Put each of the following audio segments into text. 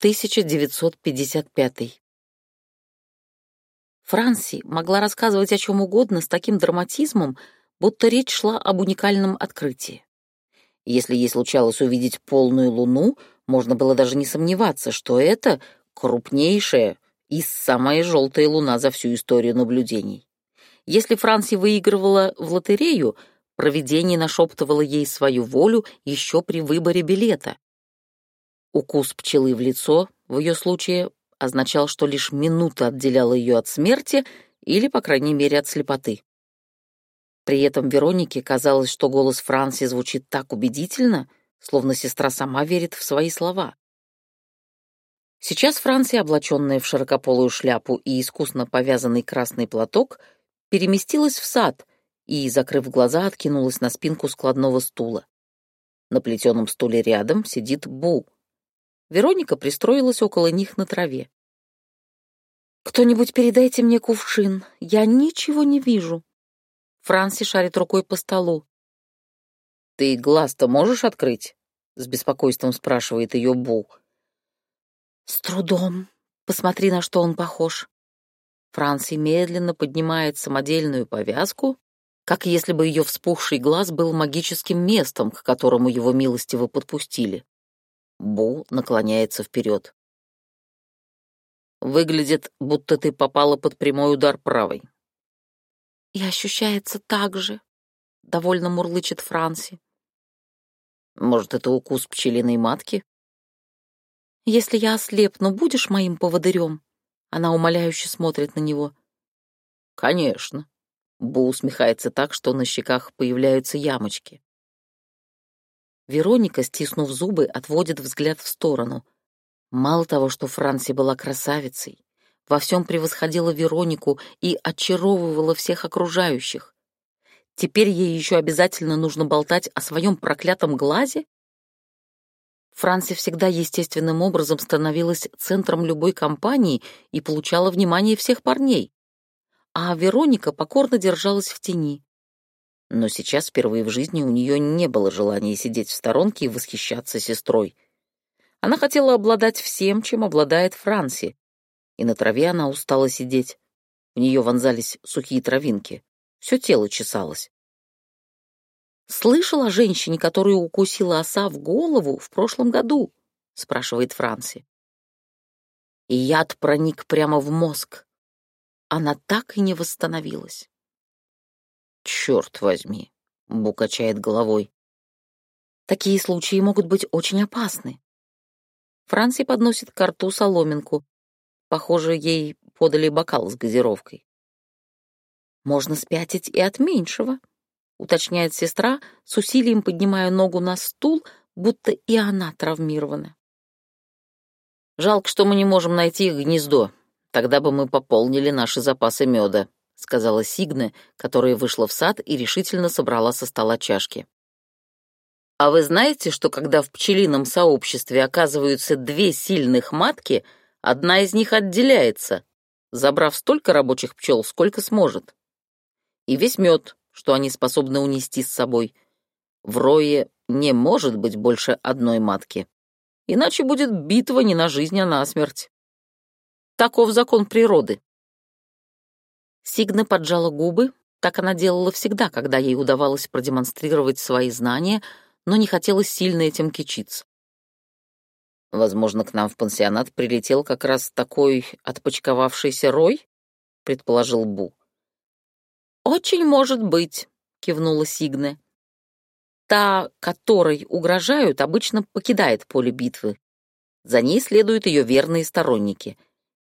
1955. Франси могла рассказывать о чем угодно с таким драматизмом, будто речь шла об уникальном открытии. Если ей случалось увидеть полную луну, можно было даже не сомневаться, что это крупнейшая и самая желтая луна за всю историю наблюдений. Если Франси выигрывала в лотерею, провидение нашептывало ей свою волю еще при выборе билета. Укус пчелы в лицо в ее случае означал, что лишь минута отделяла ее от смерти или, по крайней мере, от слепоты. При этом Веронике казалось, что голос Франси звучит так убедительно, словно сестра сама верит в свои слова. Сейчас Франси, облаченная в широкополую шляпу и искусно повязанный красный платок, переместилась в сад и, закрыв глаза, откинулась на спинку складного стула. На плетеном стуле рядом сидит Бу. Вероника пристроилась около них на траве. «Кто-нибудь передайте мне кувшин, я ничего не вижу», Франси шарит рукой по столу. «Ты глаз-то можешь открыть?» — с беспокойством спрашивает ее Бу. «С трудом. Посмотри, на что он похож». Франси медленно поднимает самодельную повязку, как если бы ее вспухший глаз был магическим местом, к которому его милостиво подпустили. Бу наклоняется вперед. «Выглядит, будто ты попала под прямой удар правой. И ощущается так же, — довольно мурлычет Франси. Может, это укус пчелиной матки? Если я ослепну, будешь моим поводырем? Она умоляюще смотрит на него. Конечно. Бу усмехается так, что на щеках появляются ямочки. Вероника, стиснув зубы, отводит взгляд в сторону. Мало того, что Франси была красавицей, во всем превосходила Веронику и очаровывала всех окружающих. Теперь ей еще обязательно нужно болтать о своем проклятом глазе? Франси всегда естественным образом становилась центром любой компании и получала внимание всех парней. А Вероника покорно держалась в тени. Но сейчас впервые в жизни у нее не было желания сидеть в сторонке и восхищаться сестрой. Она хотела обладать всем, чем обладает Франси, и на траве она устала сидеть. В нее вонзались сухие травинки. Все тело чесалось. «Слышал о женщине, которую укусила оса в голову в прошлом году?» — спрашивает Франси. И яд проник прямо в мозг. Она так и не восстановилась. «Черт возьми!» — Бу качает головой. «Такие случаи могут быть очень опасны». Франси подносит к рту соломинку, Похоже, ей подали бокал с газировкой. «Можно спятить и от меньшего», — уточняет сестра, с усилием поднимая ногу на стул, будто и она травмирована. «Жалко, что мы не можем найти их гнездо. Тогда бы мы пополнили наши запасы меда», — сказала Сигна, которая вышла в сад и решительно собрала со стола чашки. «А вы знаете, что когда в пчелином сообществе оказываются две сильных матки — Одна из них отделяется, забрав столько рабочих пчел, сколько сможет. И весь мед, что они способны унести с собой. В рое не может быть больше одной матки. Иначе будет битва не на жизнь, а на смерть. Таков закон природы. Сигна поджала губы, так она делала всегда, когда ей удавалось продемонстрировать свои знания, но не хотела сильно этим кичиться. Возможно, к нам в пансионат прилетел как раз такой отпочковавшийся рой, предположил Бу. Очень может быть, кивнула Сигне. Та, которой угрожают, обычно покидает поле битвы. За ней следуют ее верные сторонники,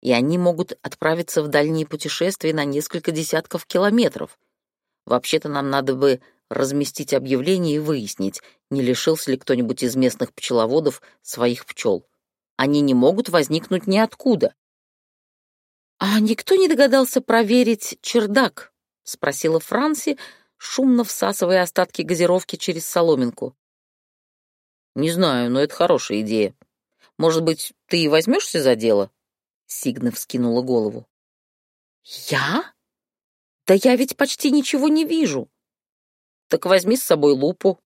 и они могут отправиться в дальние путешествия на несколько десятков километров. Вообще-то нам надо бы разместить объявление и выяснить, не лишился ли кто-нибудь из местных пчеловодов своих пчел. Они не могут возникнуть ниоткуда. «А никто не догадался проверить чердак?» — спросила Франси, шумно всасывая остатки газировки через соломинку. «Не знаю, но это хорошая идея. Может быть, ты и возьмешься за дело?» Сигна вскинула голову. «Я? Да я ведь почти ничего не вижу. Так возьми с собой лупу.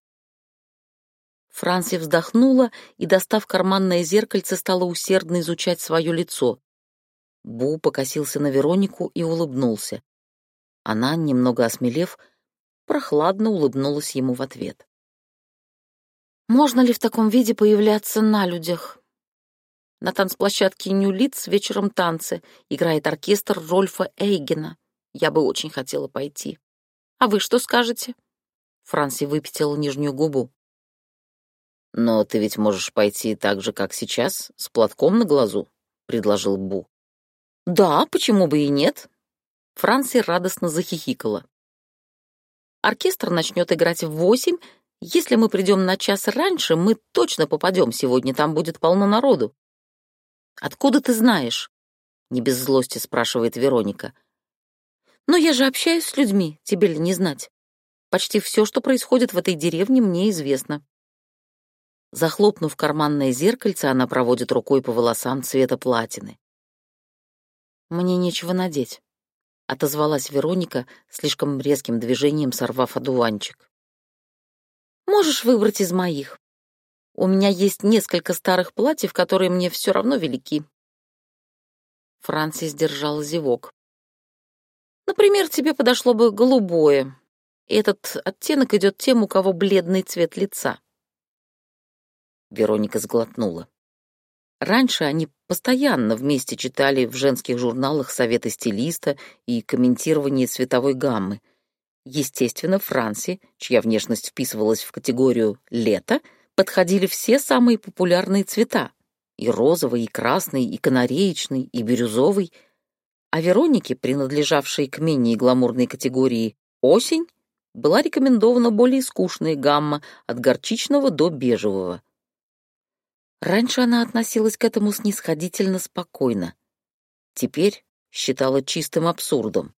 Франси вздохнула и, достав карманное зеркальце, стала усердно изучать свое лицо. Бу покосился на Веронику и улыбнулся. Она, немного осмелев, прохладно улыбнулась ему в ответ. «Можно ли в таком виде появляться на людях?» На танцплощадке Нью-Литц вечером танцы. Играет оркестр Рольфа Эйгена. Я бы очень хотела пойти. А вы что скажете?» Франси выпятила нижнюю губу. «Но ты ведь можешь пойти так же, как сейчас, с платком на глазу», — предложил Бу. «Да, почему бы и нет?» Франси радостно захихикала. «Оркестр начнет играть в восемь. Если мы придем на час раньше, мы точно попадем сегодня, там будет полно народу». «Откуда ты знаешь?» — не без злости спрашивает Вероника. «Но я же общаюсь с людьми, тебе ли не знать? Почти все, что происходит в этой деревне, мне известно». Захлопнув карманное зеркальце, она проводит рукой по волосам цвета платины. «Мне нечего надеть», — отозвалась Вероника, слишком резким движением сорвав одуванчик. «Можешь выбрать из моих. У меня есть несколько старых платьев, которые мне все равно велики». Франсис держал зевок. «Например, тебе подошло бы голубое. Этот оттенок идет тем, у кого бледный цвет лица». Вероника сглотнула. Раньше они постоянно вместе читали в женских журналах советы стилиста и комментирование цветовой гаммы. Естественно, Франси, чья внешность вписывалась в категорию «лето», подходили все самые популярные цвета — и розовый, и красный, и канареечный, и бирюзовый. А Веронике, принадлежавшей к менее гламурной категории «осень», была рекомендована более скучная гамма от горчичного до бежевого — Раньше она относилась к этому снисходительно спокойно. Теперь считала чистым абсурдом.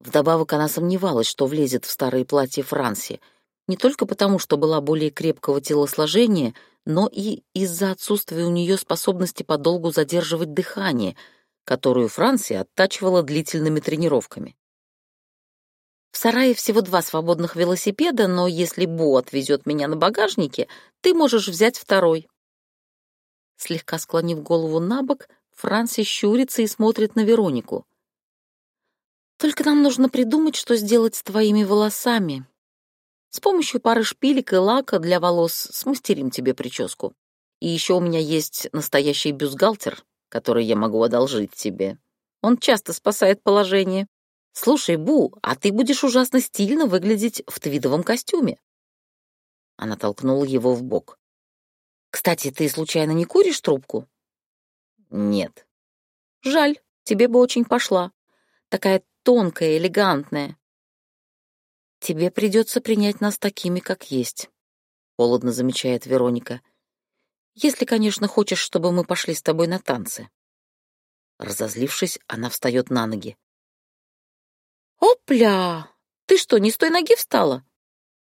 Вдобавок она сомневалась, что влезет в старые платья Франси, не только потому, что была более крепкого телосложения, но и из-за отсутствия у нее способности подолгу задерживать дыхание, которую Франси оттачивала длительными тренировками. В сарае всего два свободных велосипеда, но если Бо отвезет меня на багажнике, ты можешь взять второй». Слегка склонив голову на бок, Франси щурится и смотрит на Веронику. «Только нам нужно придумать, что сделать с твоими волосами. С помощью пары шпилек и лака для волос смастерим тебе прическу. И еще у меня есть настоящий бюстгальтер, который я могу одолжить тебе. Он часто спасает положение. «Слушай, Бу, а ты будешь ужасно стильно выглядеть в твидовом костюме». Она толкнула его в бок. «Кстати, ты случайно не куришь трубку?» «Нет». «Жаль, тебе бы очень пошла. Такая тонкая, элегантная». «Тебе придется принять нас такими, как есть», — холодно замечает Вероника. «Если, конечно, хочешь, чтобы мы пошли с тобой на танцы». Разозлившись, она встает на ноги. «Опля! Ты что, не с той ноги встала?»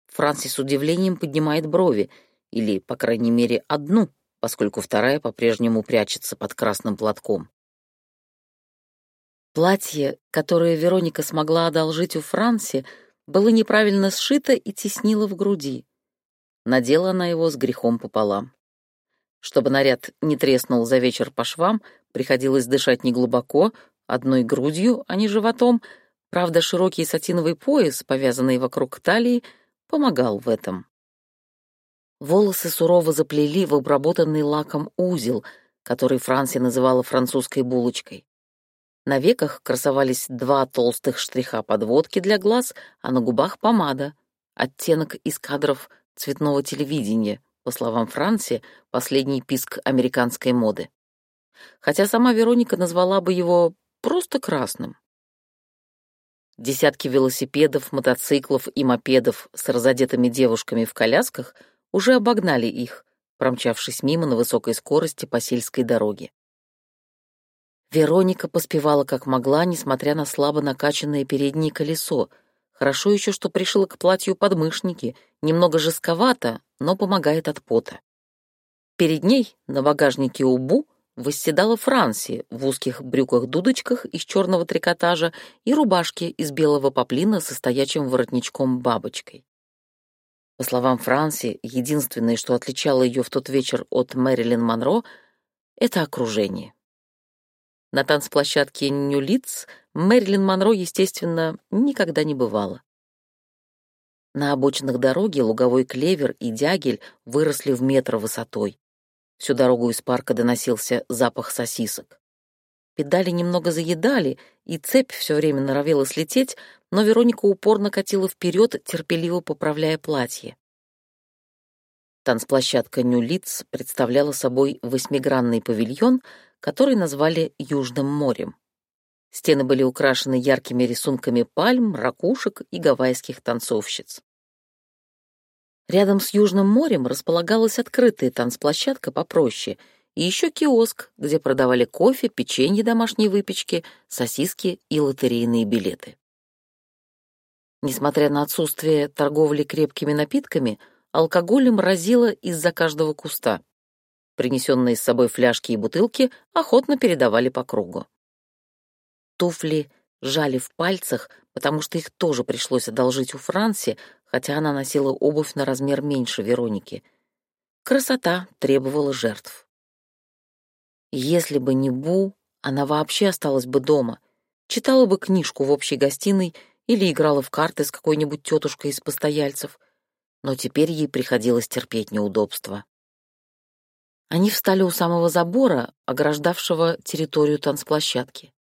Франсис с удивлением поднимает брови, или, по крайней мере, одну, поскольку вторая по-прежнему прячется под красным платком. Платье, которое Вероника смогла одолжить у Франси, было неправильно сшито и теснило в груди. Надела она его с грехом пополам. Чтобы наряд не треснул за вечер по швам, приходилось дышать неглубоко, одной грудью, а не животом — Правда, широкий сатиновый пояс, повязанный вокруг талии, помогал в этом. Волосы сурово заплели в обработанный лаком узел, который Франси называла французской булочкой. На веках красовались два толстых штриха подводки для глаз, а на губах помада, оттенок из кадров цветного телевидения, по словам Франси, последний писк американской моды. Хотя сама Вероника назвала бы его просто красным. Десятки велосипедов, мотоциклов и мопедов с разодетыми девушками в колясках уже обогнали их, промчавшись мимо на высокой скорости по сельской дороге. Вероника поспевала как могла, несмотря на слабо накачанное переднее колесо. Хорошо еще, что пришила к платью подмышники, немного жестковато, но помогает от пота. Перед ней, на багажнике Убу, восседала Франси в узких брюках-дудочках из черного трикотажа и рубашке из белого поплина со стоячим воротничком-бабочкой. По словам Франси, единственное, что отличало ее в тот вечер от Мэрилин Монро, это окружение. На танцплощадке Нью-Литц Мэрилин Монро, естественно, никогда не бывала. На обочинах дороги луговой клевер и дягель выросли в метр высотой. Всю дорогу из парка доносился запах сосисок. Педали немного заедали, и цепь все время норовила слететь, но Вероника упорно катила вперед, терпеливо поправляя платье. Танцплощадка Нью-Литц представляла собой восьмигранный павильон, который назвали Южным морем. Стены были украшены яркими рисунками пальм, ракушек и гавайских танцовщиц. Рядом с Южным морем располагалась открытая танцплощадка попроще и еще киоск, где продавали кофе, печенье домашней выпечки, сосиски и лотерейные билеты. Несмотря на отсутствие торговли крепкими напитками, алкоголем разило из-за каждого куста. Принесенные с собой фляжки и бутылки охотно передавали по кругу. Туфли жали в пальцах, потому что их тоже пришлось одолжить у Франси, хотя она носила обувь на размер меньше Вероники. Красота требовала жертв. Если бы не Бу, она вообще осталась бы дома, читала бы книжку в общей гостиной или играла в карты с какой-нибудь тетушкой из постояльцев, но теперь ей приходилось терпеть неудобства. Они встали у самого забора, ограждавшего территорию танцплощадки.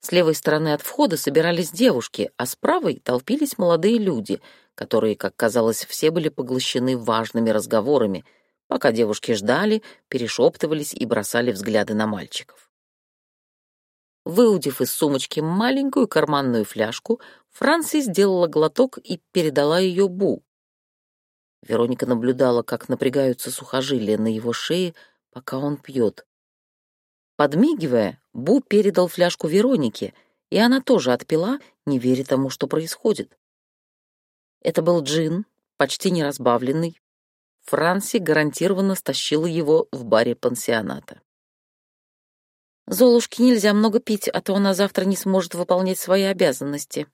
С левой стороны от входа собирались девушки, а с правой толпились молодые люди — которые, как казалось, все были поглощены важными разговорами, пока девушки ждали, перешептывались и бросали взгляды на мальчиков. Выудив из сумочки маленькую карманную фляжку, Франси сделала глоток и передала ее Бу. Вероника наблюдала, как напрягаются сухожилия на его шее, пока он пьет. Подмигивая, Бу передал фляжку Веронике, и она тоже отпила, не веря тому, что происходит. Это был джин, почти не разбавленный. Франси гарантированно стащила его в баре пансионата. «Золушке нельзя много пить, а то она завтра не сможет выполнять свои обязанности».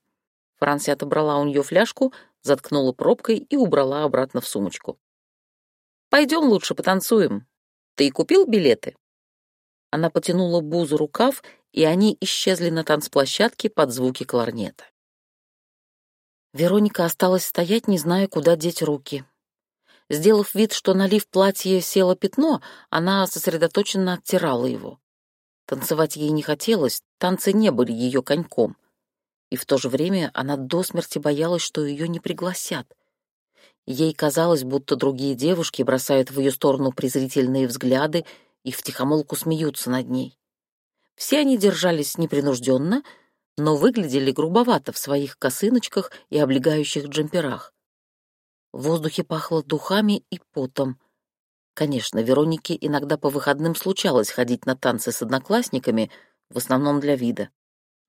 Франси отобрала у нее фляжку, заткнула пробкой и убрала обратно в сумочку. «Пойдем лучше потанцуем. Ты и купил билеты?» Она потянула Бузу рукав, и они исчезли на танцплощадке под звуки кларнета. Вероника осталась стоять, не зная, куда деть руки. Сделав вид, что налив платье село пятно, она сосредоточенно оттирала его. Танцевать ей не хотелось, танцы не были ее коньком. И в то же время она до смерти боялась, что ее не пригласят. Ей казалось, будто другие девушки бросают в ее сторону презрительные взгляды и втихомолку смеются над ней. Все они держались непринужденно — но выглядели грубовато в своих косыночках и облегающих джемперах. В воздухе пахло духами и потом. Конечно, Веронике иногда по выходным случалось ходить на танцы с одноклассниками, в основном для вида.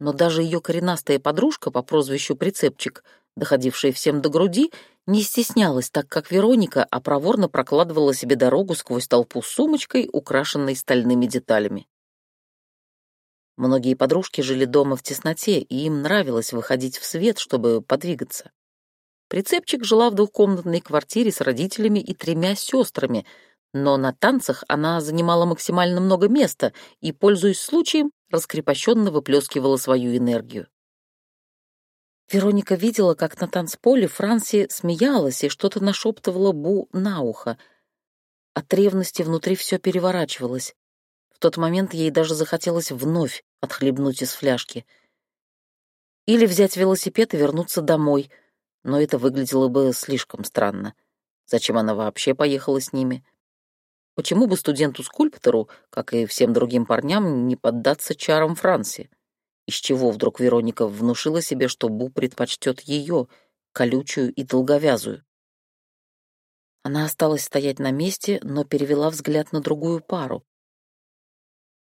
Но даже ее коренастая подружка по прозвищу Прицепчик, доходившая всем до груди, не стеснялась так, как Вероника, а проворно прокладывала себе дорогу сквозь толпу с сумочкой, украшенной стальными деталями. Многие подружки жили дома в тесноте, и им нравилось выходить в свет, чтобы подвигаться. Прицепчик жила в двухкомнатной квартире с родителями и тремя сестрами, но на танцах она занимала максимально много места и, пользуясь случаем, раскрепощенно выплескивала свою энергию. Вероника видела, как на танцполе Франси смеялась и что-то нашептывала Бу на ухо. От ревности внутри все переворачивалось тот момент ей даже захотелось вновь отхлебнуть из фляжки. Или взять велосипед и вернуться домой, но это выглядело бы слишком странно. Зачем она вообще поехала с ними? Почему бы студенту-скульптору, как и всем другим парням, не поддаться чарам Франции? Из чего вдруг Вероника внушила себе, что Бу предпочтет ее, колючую и долговязую? Она осталась стоять на месте, но перевела взгляд на другую пару.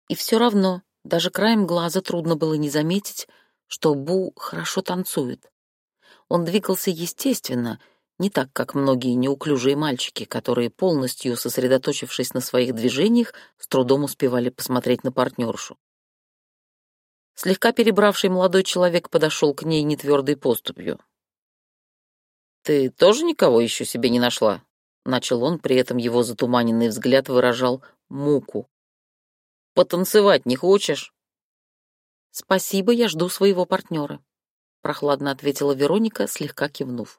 И все равно, даже краем глаза трудно было не заметить, что Бу хорошо танцует. Он двигался естественно, не так, как многие неуклюжие мальчики, которые, полностью сосредоточившись на своих движениях, с трудом успевали посмотреть на партнершу. Слегка перебравший молодой человек подошел к ней нетвердой поступью. «Ты тоже никого еще себе не нашла?» — начал он, при этом его затуманенный взгляд выражал муку. «Потанцевать не хочешь?» «Спасибо, я жду своего партнера», — прохладно ответила Вероника, слегка кивнув.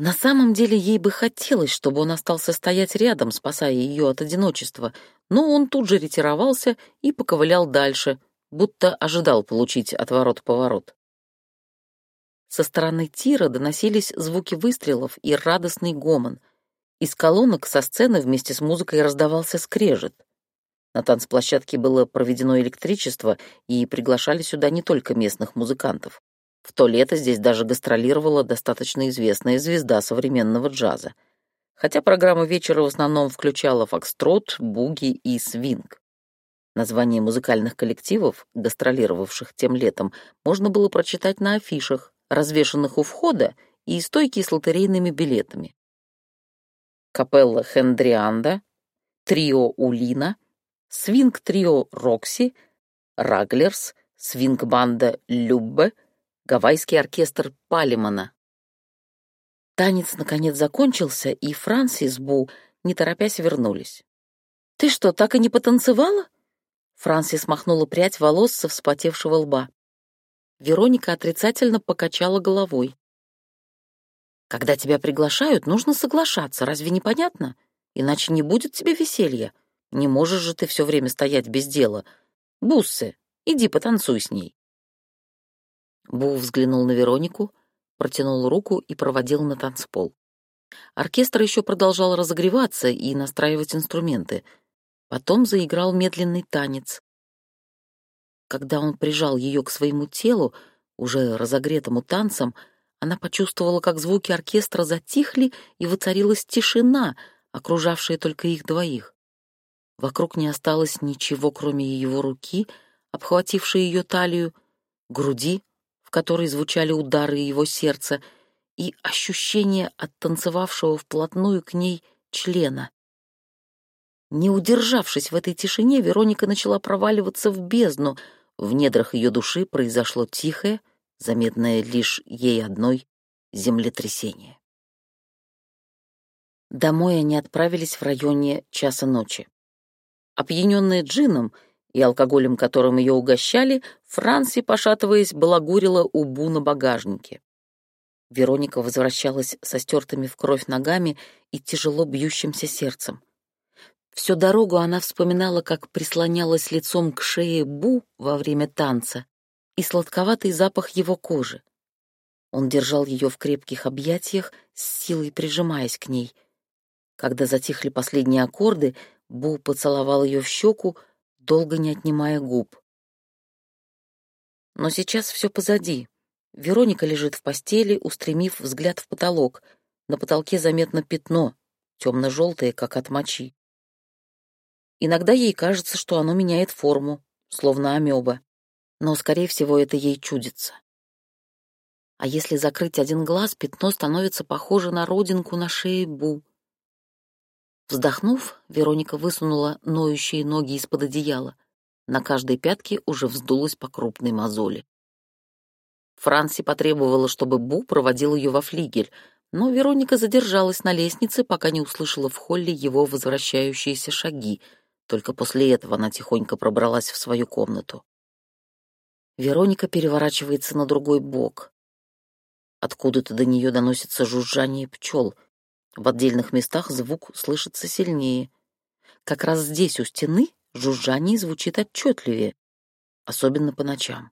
На самом деле ей бы хотелось, чтобы он остался стоять рядом, спасая ее от одиночества, но он тут же ретировался и поковылял дальше, будто ожидал получить отворот-поворот. Со стороны тира доносились звуки выстрелов и радостный гомон. Из колонок со сцены вместе с музыкой раздавался скрежет. На танцплощадке было проведено электричество, и приглашали сюда не только местных музыкантов. В то лето здесь даже гастролировала достаточно известная звезда современного джаза. Хотя программа вечера в основном включала фокстрот, буги и свинг. Названия музыкальных коллективов, гастролировавших тем летом, можно было прочитать на афишах, развешанных у входа, и стойки с лотерейными билетами. Капелла Хендрианда, трио Улина, свинг-трио Рокси, Раглерс, свинг-банда Люббе — гавайский оркестр Палимана. Танец, наконец, закончился, и Франси с Бу, не торопясь, вернулись. «Ты что, так и не потанцевала?» Франси смахнула прядь волос со вспотевшего лба. Вероника отрицательно покачала головой. «Когда тебя приглашают, нужно соглашаться, разве не понятно? Иначе не будет тебе веселья. Не можешь же ты все время стоять без дела. Буссы, иди потанцуй с ней». Бу взглянул на Веронику, протянул руку и проводил на танцпол. Оркестр еще продолжал разогреваться и настраивать инструменты. Потом заиграл медленный танец. Когда он прижал ее к своему телу, уже разогретому танцем, она почувствовала, как звуки оркестра затихли, и воцарилась тишина, окружавшая только их двоих. Вокруг не осталось ничего, кроме его руки, обхватившей ее талию, груди, в которой звучали удары его сердца, и ощущение от танцевавшего вплотную к ней члена. Не удержавшись в этой тишине, Вероника начала проваливаться в бездну. В недрах ее души произошло тихое, заметное лишь ей одной, землетрясение. Домой они отправились в районе часа ночи. Опьяненные джином — и алкоголем, которым ее угощали, Франси, пошатываясь, балагурила убу на багажнике. Вероника возвращалась со стертыми в кровь ногами и тяжело бьющимся сердцем. Всю дорогу она вспоминала, как прислонялась лицом к шее Бу во время танца и сладковатый запах его кожи. Он держал ее в крепких объятиях, с силой прижимаясь к ней. Когда затихли последние аккорды, Бу поцеловал ее в щеку, долго не отнимая губ. Но сейчас все позади. Вероника лежит в постели, устремив взгляд в потолок. На потолке заметно пятно, темно-желтое, как от мочи. Иногда ей кажется, что оно меняет форму, словно амеба, но, скорее всего, это ей чудится. А если закрыть один глаз, пятно становится похоже на родинку на шее Бу. Вздохнув, Вероника высунула ноющие ноги из-под одеяла. На каждой пятке уже вздулась по крупной мозоли. Франси потребовала, чтобы Бу проводил ее во флигель, но Вероника задержалась на лестнице, пока не услышала в холле его возвращающиеся шаги. Только после этого она тихонько пробралась в свою комнату. Вероника переворачивается на другой бок. Откуда-то до нее доносится жужжание пчел — в отдельных местах звук слышится сильнее. Как раз здесь, у стены, жужжание звучит отчетливее, особенно по ночам.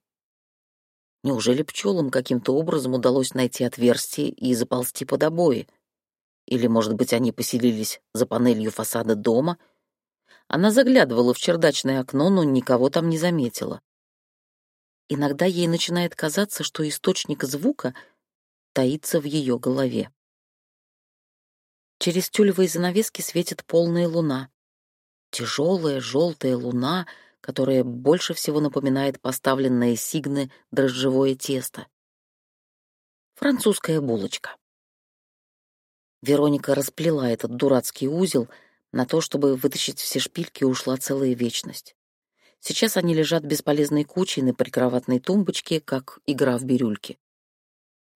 Неужели пчелам каким-то образом удалось найти отверстие и заползти под обои? Или, может быть, они поселились за панелью фасада дома? Она заглядывала в чердачное окно, но никого там не заметила. Иногда ей начинает казаться, что источник звука таится в ее голове. Через тюлевые занавески светит полная луна. Тяжелая желтая луна, которая больше всего напоминает поставленное сигны дрожжевое тесто. Французская булочка. Вероника расплела этот дурацкий узел, на то, чтобы вытащить все шпильки, ушла целая вечность. Сейчас они лежат бесполезной кучей на прикроватной тумбочке, как игра в бирюльки.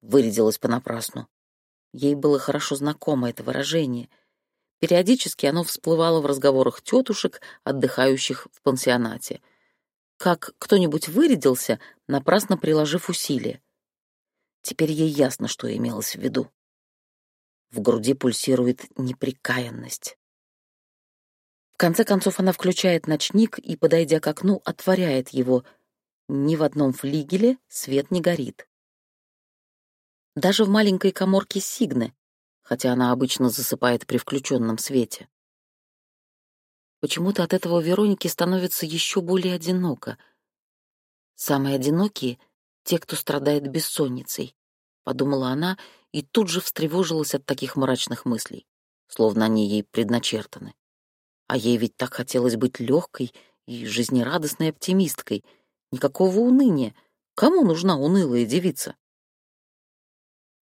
вырядилась понапрасну. Ей было хорошо знакомо это выражение. Периодически оно всплывало в разговорах тетушек, отдыхающих в пансионате. Как кто-нибудь вырядился, напрасно приложив усилия. Теперь ей ясно, что имелось в виду. В груди пульсирует неприкаянность. В конце концов она включает ночник и, подойдя к окну, отворяет его. Ни в одном флигеле свет не горит. Даже в маленькой коморке Сигны, хотя она обычно засыпает при включенном свете. Почему-то от этого Веронике становится еще более одиноко. Самые одинокие — те, кто страдает бессонницей, — подумала она и тут же встревожилась от таких мрачных мыслей, словно они ей предначертаны. А ей ведь так хотелось быть легкой и жизнерадостной оптимисткой. Никакого уныния. Кому нужна унылая девица?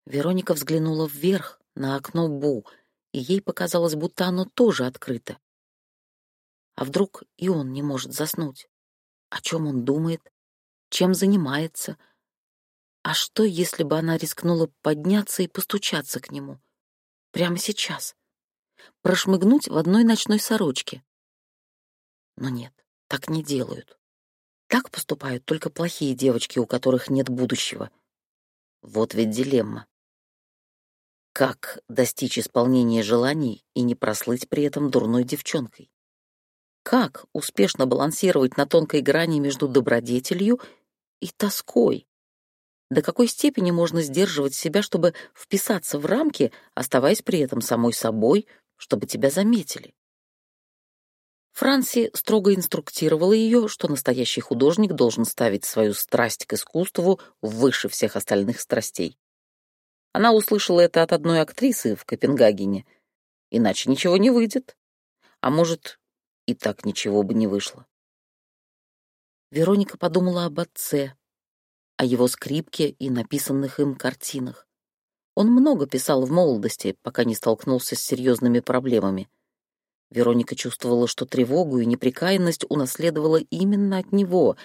Вероника взглянула вверх, на окно Бу, и ей показалось, будто оно тоже открыто. А вдруг и он не может заснуть? О чем он думает? Чем занимается? А что, если бы она рискнула подняться и постучаться к нему? Прямо сейчас? прошмыгнуть в одной ночной сорочке. Но нет, так не делают. Так поступают только плохие девочки, у которых нет будущего. Вот ведь дилемма. Как достичь исполнения желаний и не прослыть при этом дурной девчонкой? Как успешно балансировать на тонкой грани между добродетелью и тоской? До какой степени можно сдерживать себя, чтобы вписаться в рамки, оставаясь при этом самой собой, чтобы тебя заметили. Франси строго инструктировала ее, что настоящий художник должен ставить свою страсть к искусству выше всех остальных страстей. Она услышала это от одной актрисы в Копенгагене. Иначе ничего не выйдет. А может, и так ничего бы не вышло. Вероника подумала об отце, о его скрипке и написанных им картинах. Он много писал в молодости, пока не столкнулся с серьезными проблемами. Вероника чувствовала, что тревогу и неприкаянность унаследовала именно от него,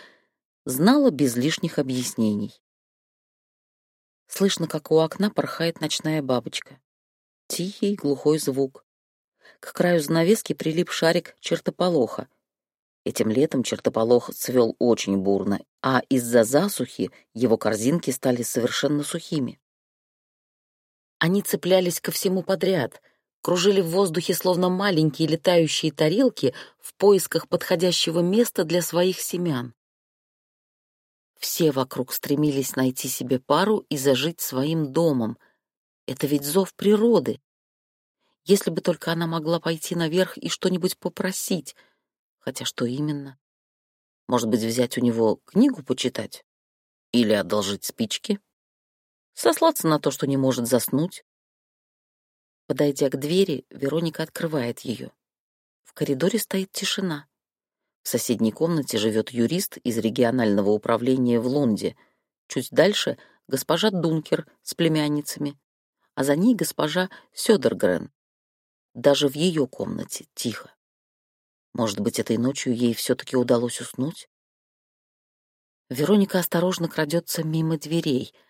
знала без лишних объяснений. Слышно, как у окна порхает ночная бабочка. Тихий глухой звук. К краю занавески прилип шарик чертополоха. Этим летом чертополох цвел очень бурно, а из-за засухи его корзинки стали совершенно сухими. Они цеплялись ко всему подряд, кружили в воздухе словно маленькие летающие тарелки в поисках подходящего места для своих семян. Все вокруг стремились найти себе пару и зажить своим домом. Это ведь зов природы. Если бы только она могла пойти наверх и что-нибудь попросить. Хотя что именно? Может быть, взять у него книгу почитать? Или одолжить спички? сослаться на то, что не может заснуть. Подойдя к двери, Вероника открывает ее. В коридоре стоит тишина. В соседней комнате живет юрист из регионального управления в Лонде. Чуть дальше — госпожа Дункер с племянницами, а за ней госпожа Сёдергрен. Даже в ее комнате тихо. Может быть, этой ночью ей все-таки удалось уснуть? Вероника осторожно крадется мимо дверей —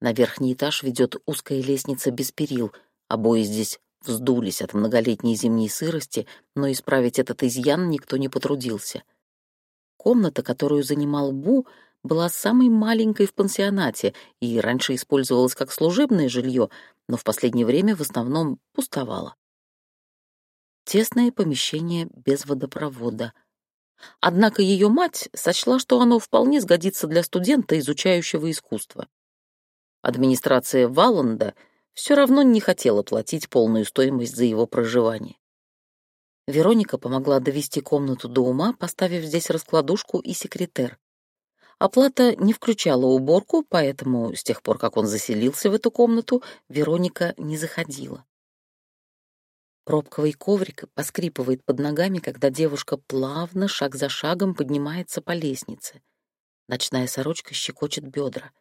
на верхний этаж ведет узкая лестница без перил, обои здесь вздулись от многолетней зимней сырости, но исправить этот изъян никто не потрудился. Комната, которую занимал Бу, была самой маленькой в пансионате и раньше использовалась как служебное жилье, но в последнее время в основном пустовала. Тесное помещение без водопровода. Однако ее мать сочла, что оно вполне сгодится для студента, изучающего искусство. Администрация Валанда все равно не хотела платить полную стоимость за его проживание. Вероника помогла довести комнату до ума, поставив здесь раскладушку и секретер. Оплата не включала уборку, поэтому с тех пор, как он заселился в эту комнату, Вероника не заходила. Пробковый коврик поскрипывает под ногами, когда девушка плавно, шаг за шагом поднимается по лестнице. Ночная сорочка щекочет бедра.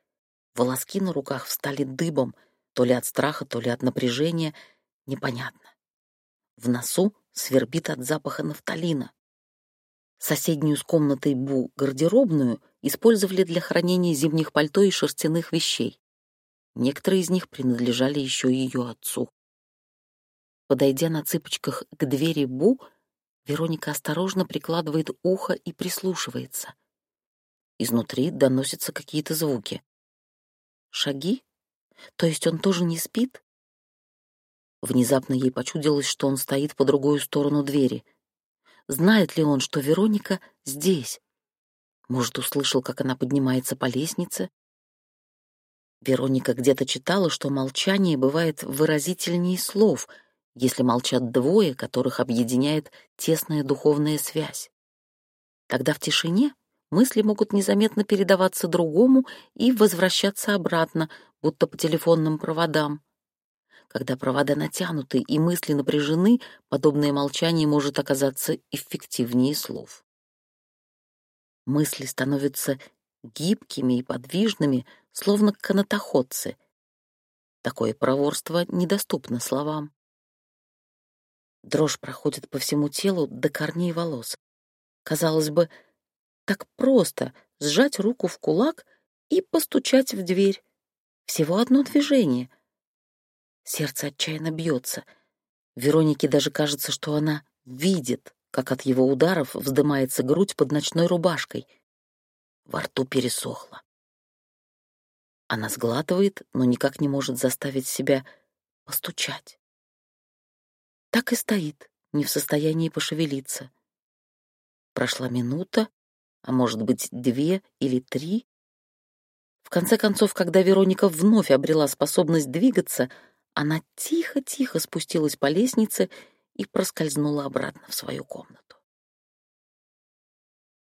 Волоски на руках встали дыбом, то ли от страха, то ли от напряжения, непонятно. В носу свербит от запаха нафталина. Соседнюю с комнатой Бу гардеробную использовали для хранения зимних пальто и шерстяных вещей. Некоторые из них принадлежали еще ее отцу. Подойдя на цыпочках к двери Бу, Вероника осторожно прикладывает ухо и прислушивается. Изнутри доносятся какие-то звуки. Шаги? То есть он тоже не спит? Внезапно ей почудилось, что он стоит по другую сторону двери. Знает ли он, что Вероника здесь? Может, услышал, как она поднимается по лестнице? Вероника где-то читала, что молчание бывает выразительнее слов — если молчат двое, которых объединяет тесная духовная связь. Тогда в тишине мысли могут незаметно передаваться другому и возвращаться обратно, будто по телефонным проводам. Когда провода натянуты и мысли напряжены, подобное молчание может оказаться эффективнее слов. Мысли становятся гибкими и подвижными, словно канатоходцы. Такое проворство недоступно словам. Дрожь проходит по всему телу до корней волос. Казалось бы, так просто сжать руку в кулак и постучать в дверь. Всего одно движение. Сердце отчаянно бьется. Веронике даже кажется, что она видит, как от его ударов вздымается грудь под ночной рубашкой. Во рту пересохло. Она сглатывает, но никак не может заставить себя постучать так и стоит, не в состоянии пошевелиться. Прошла минута, а может быть, две или три. В конце концов, когда Вероника вновь обрела способность двигаться, она тихо-тихо спустилась по лестнице и проскользнула обратно в свою комнату.